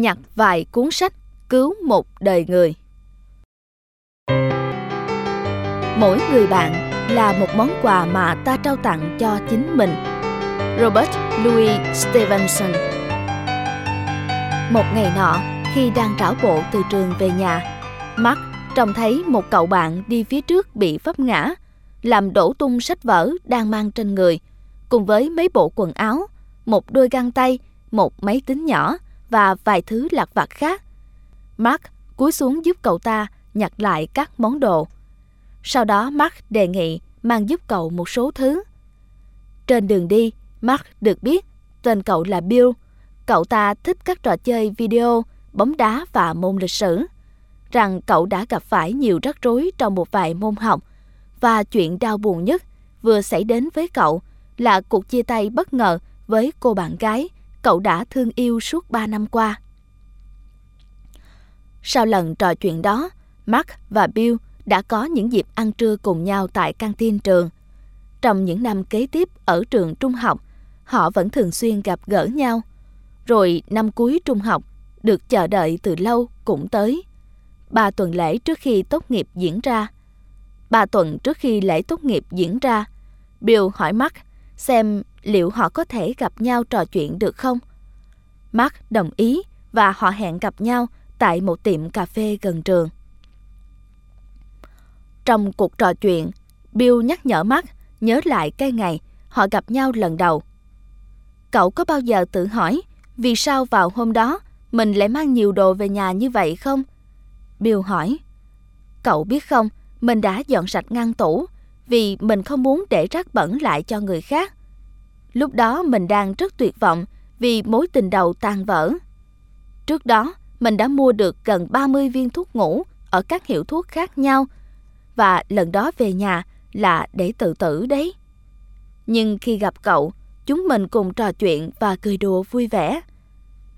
nhặt vài cuốn sách cứu một đời người. Mỗi người bạn là một món quà mà ta trao tặng cho chính mình. Robert Louis Stevenson Một ngày nọ, khi đang trảo bộ từ trường về nhà, Mark trông thấy một cậu bạn đi phía trước bị vấp ngã, làm đổ tung sách vở đang mang trên người, cùng với mấy bộ quần áo, một đôi găng tay, một máy tính nhỏ và vài thứ lặt vặt khác. Mark cúi xuống giúp cậu ta nhặt lại các món đồ. Sau đó Mark đề nghị mang giúp cậu một số thứ. Trên đường đi, Mark được biết tên cậu là Bill. Cậu ta thích các trò chơi video, bóng đá và môn lịch sử. Rằng cậu đã gặp phải nhiều rắc rối trong một vài môn học và chuyện đau buồn nhất vừa xảy đến với cậu là cuộc chia tay bất ngờ với cô bạn gái cậu đã thương yêu suốt 3 năm qua. Sau lần trò chuyện đó, Mark và Bill đã có những dịp ăn trưa cùng nhau tại căng tin trường. Trong những năm kế tiếp ở trường trung học, họ vẫn thường xuyên gặp gỡ nhau. Rồi năm cuối trung học, được chờ đợi từ lâu cũng tới. Ba tuần lễ trước khi tốt nghiệp diễn ra. Ba tuần trước khi lễ tốt nghiệp diễn ra, Bill hỏi Mark xem liệu họ có thể gặp nhau trò chuyện được không. Mark đồng ý và họ hẹn gặp nhau tại một tiệm cà phê gần trường. Trong cuộc trò chuyện, Bill nhắc nhở Mark nhớ lại cái ngày họ gặp nhau lần đầu. Cậu có bao giờ tự hỏi vì sao vào hôm đó mình lại mang nhiều đồ về nhà như vậy không? Bill hỏi. Cậu biết không, mình đã dọn sạch ngăn tủ vì mình không muốn để rác bẩn lại cho người khác. Lúc đó mình đang rất tuyệt vọng vì mối tình đầu tan vỡ. Trước đó, mình đã mua được gần 30 viên thuốc ngủ ở các hiệu thuốc khác nhau và lần đó về nhà là để tự tử đấy. Nhưng khi gặp cậu, chúng mình cùng trò chuyện và cười đùa vui vẻ.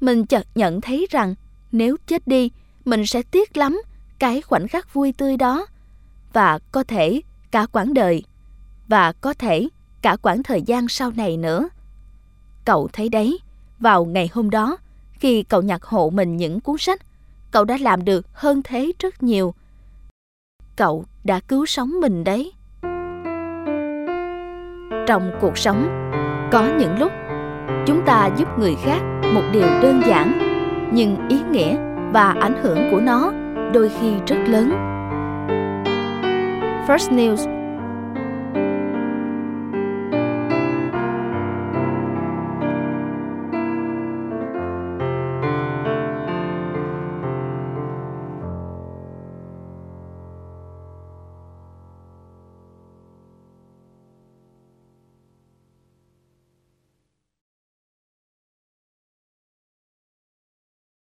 Mình chợt nhận thấy rằng nếu chết đi, mình sẽ tiếc lắm cái khoảnh khắc vui tươi đó và có thể cả quãng đời và có thể cả quãng thời gian sau này nữa. Cậu thấy đấy, vào ngày hôm đó, khi cậu nhặt hộ mình những cuốn sách, cậu đã làm được hơn thế rất nhiều. Cậu đã cứu sống mình đấy. Trong cuộc sống, có những lúc chúng ta giúp người khác một điều đơn giản, nhưng ý nghĩa và ảnh hưởng của nó đôi khi rất lớn. First News